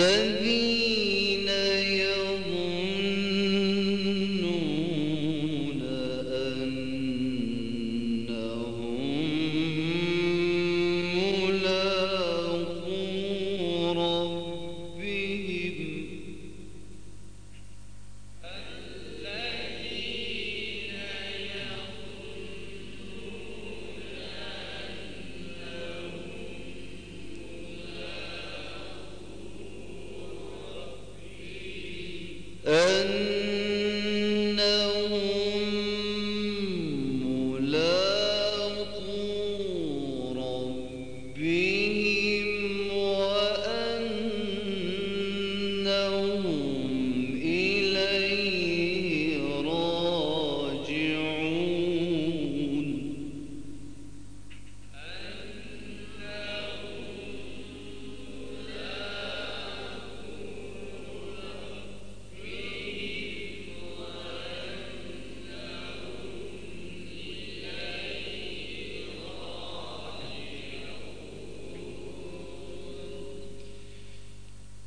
الذين 嗯。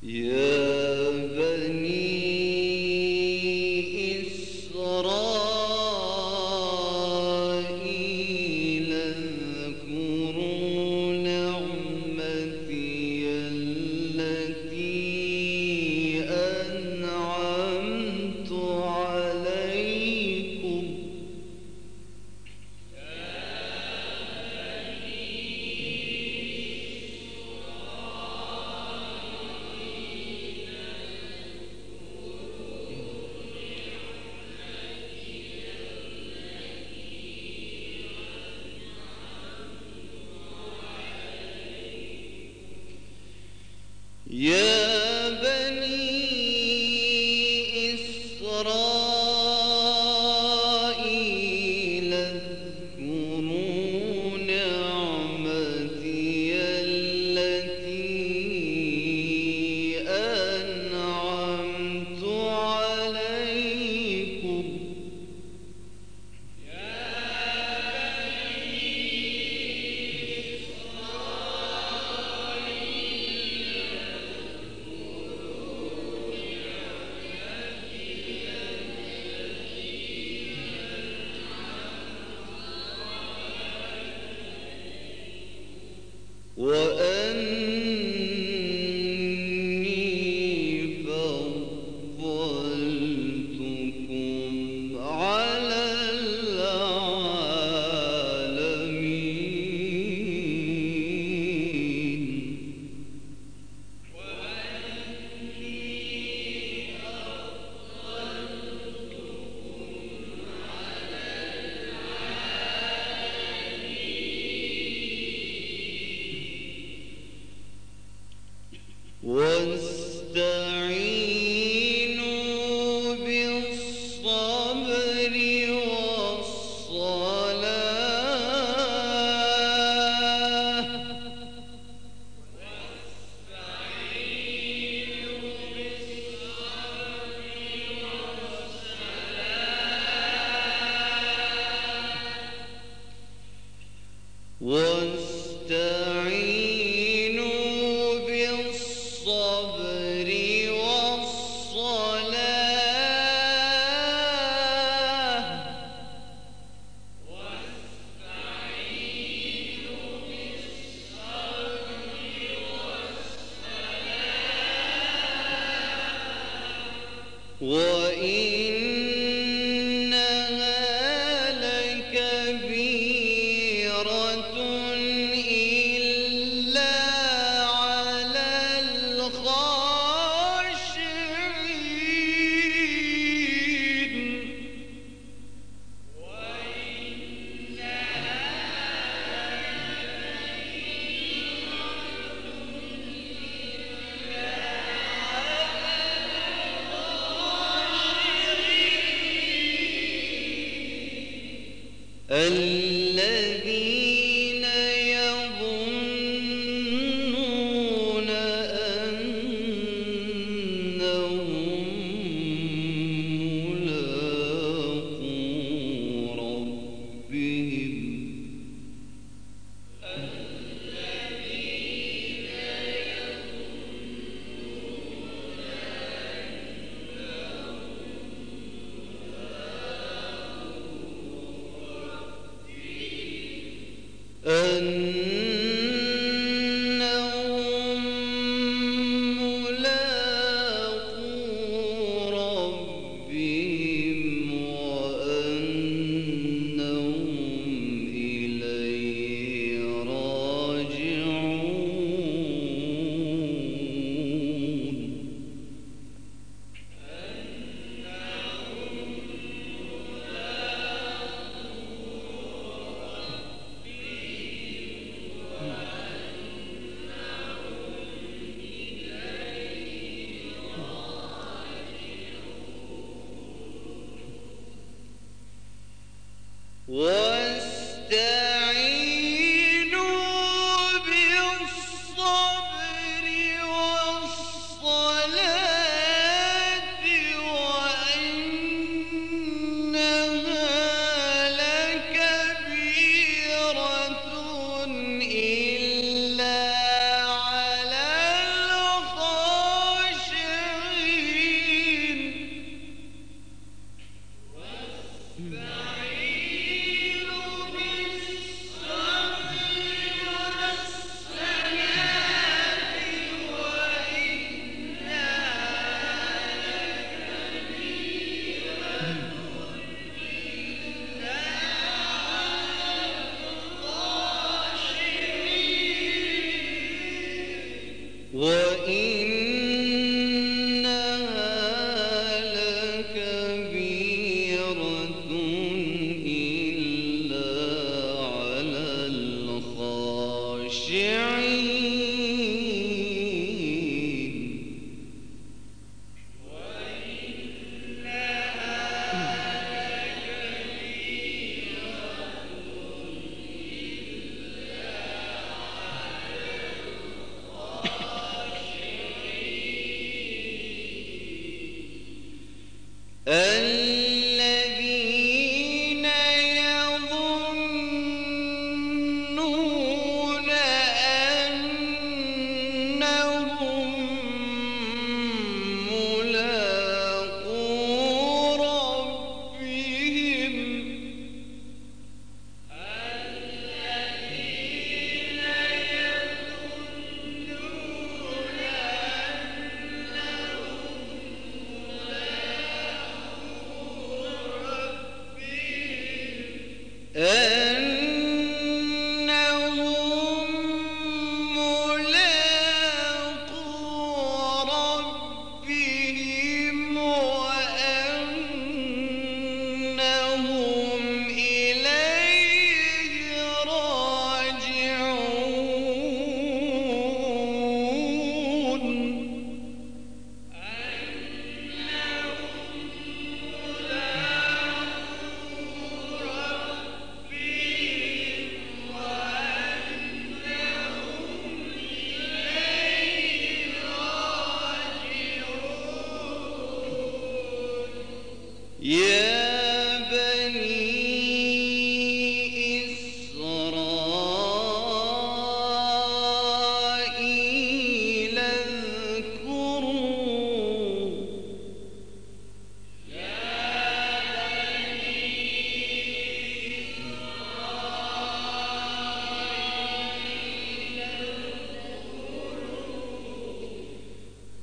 Yeah. بالصبر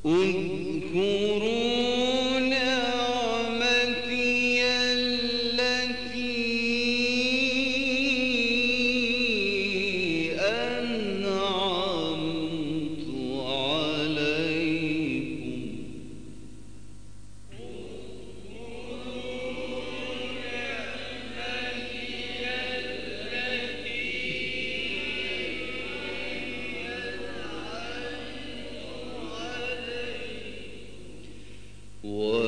اذكروا 我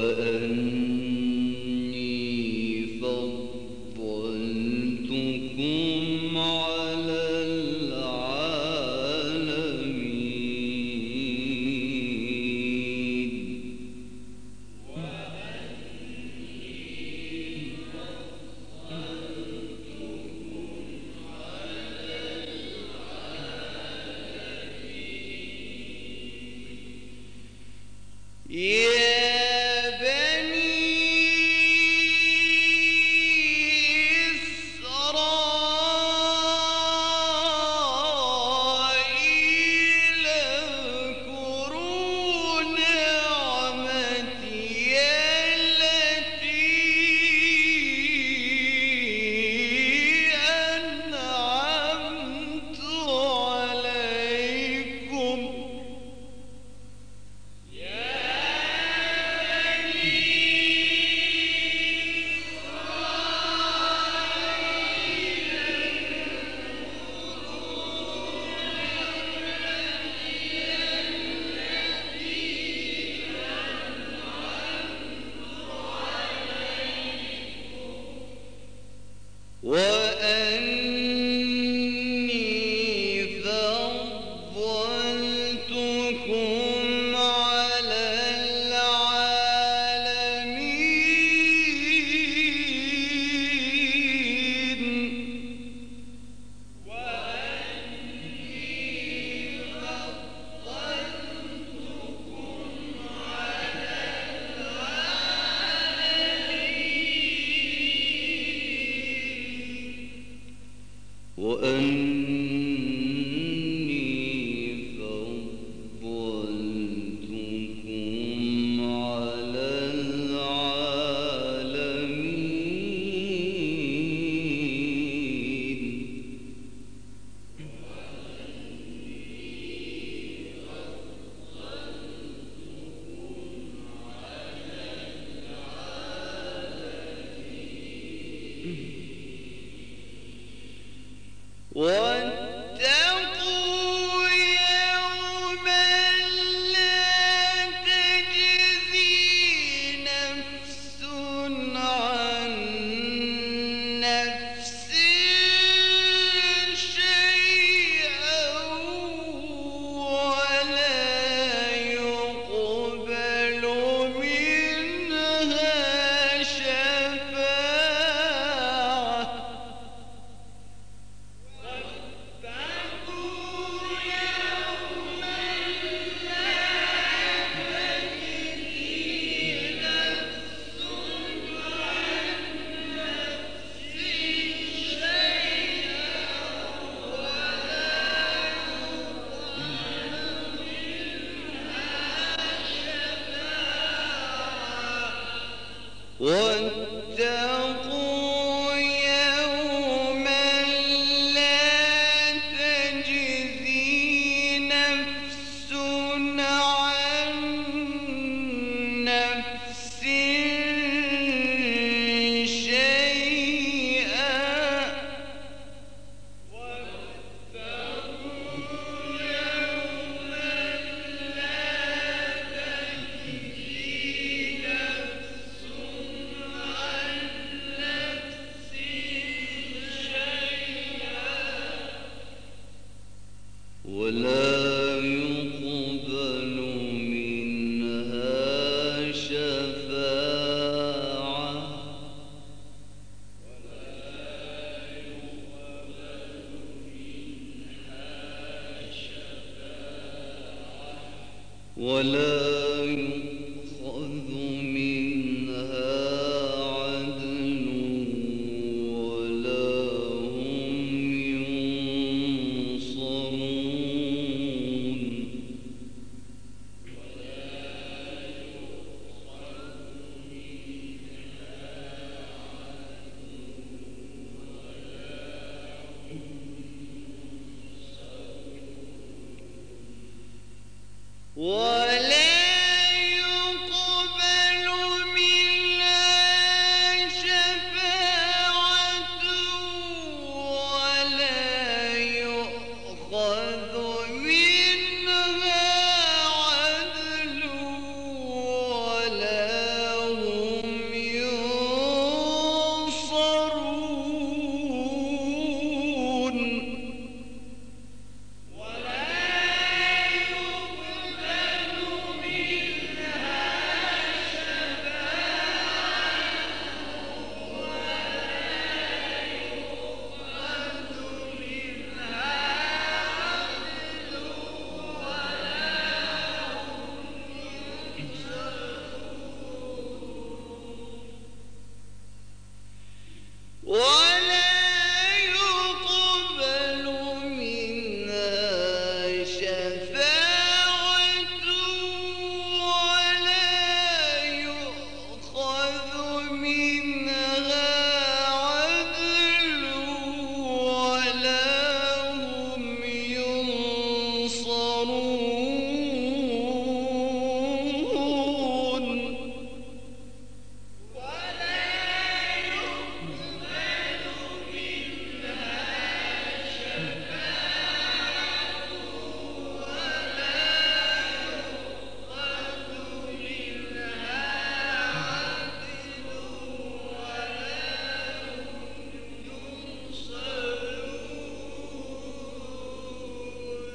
واتقوا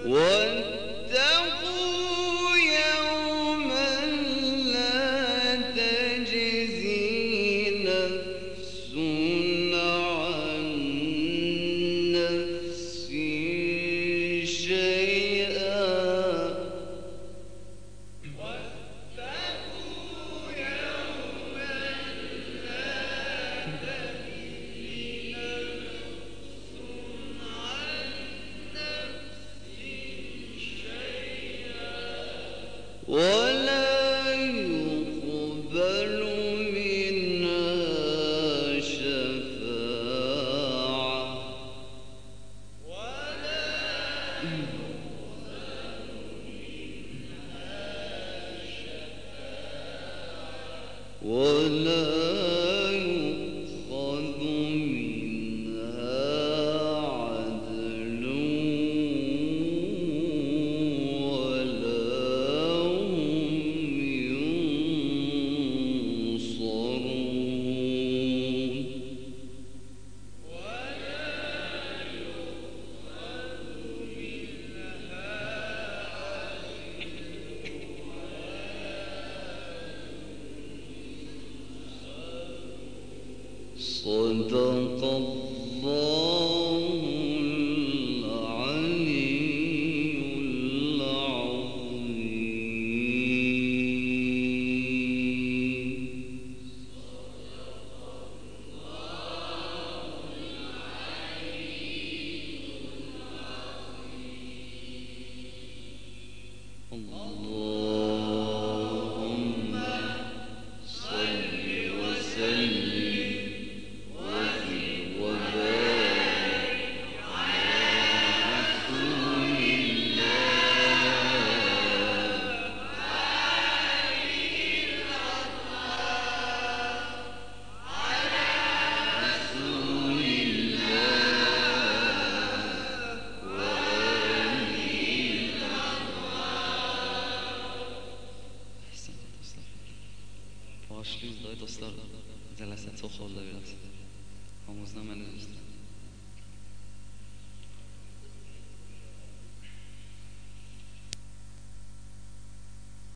文。صدق الله